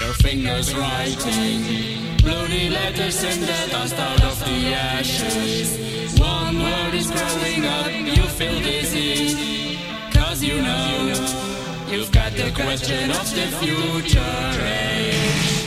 Your fingers writing bloody letters in the dust out of the ashes. One word is growing up, you feel dizzy. Cause you know you've got the question of the future age.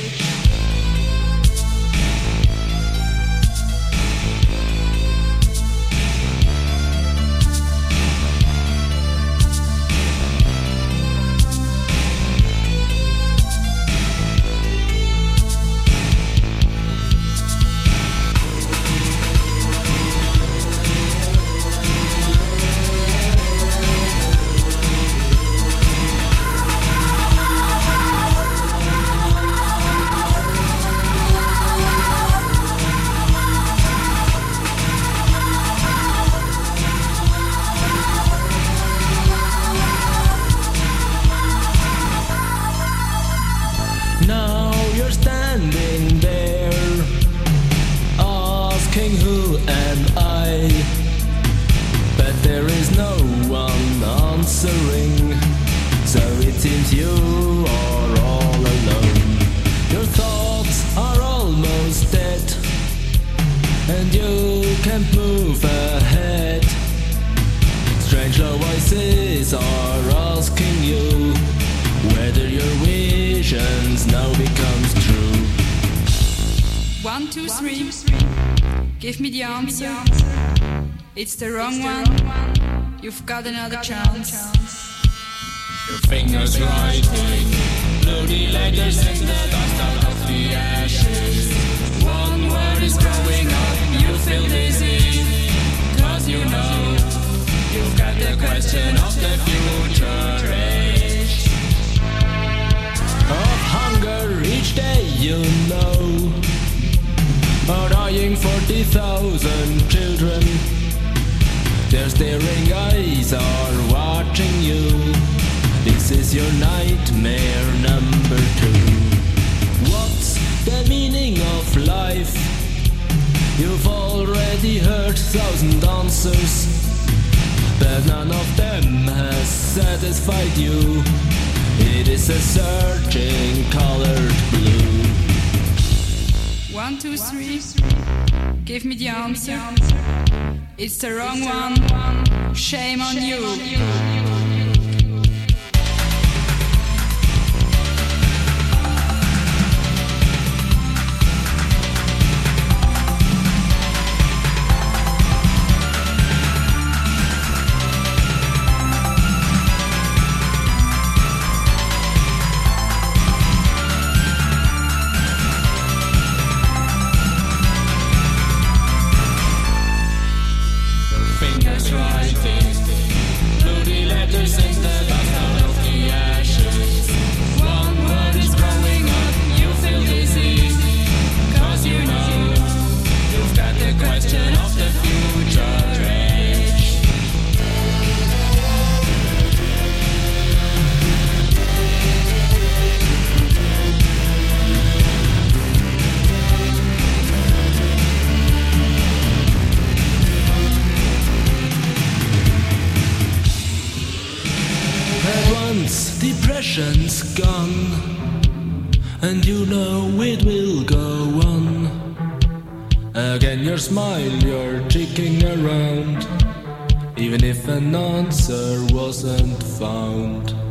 Am I? But there is no one answering, so it seems you are all alone. Your thoughts are almost dead, and you can't move ahead. Strange voices are asking you whether your visions now becomes true. One, two, three. Give me the answer. It's the wrong one. You've got another chance. Your fingers writing bloody letters in the dust out of the ashes. One word is growing up, you feel dizzy. Cause you know you've got the question of the future age. Of hunger each day, you know. Dying 40,000 children. Their staring eyes are watching you. This is your nightmare number two. What's the meaning of life? You've already heard thousand answers, but none of them has satisfied you. It is a searching colored blue. One, two, three. Give me the answer. It's the wrong one. Shame on you. Depression's gone, and you know it will go on. Again, your smile, you're checking around, even if an answer wasn't found.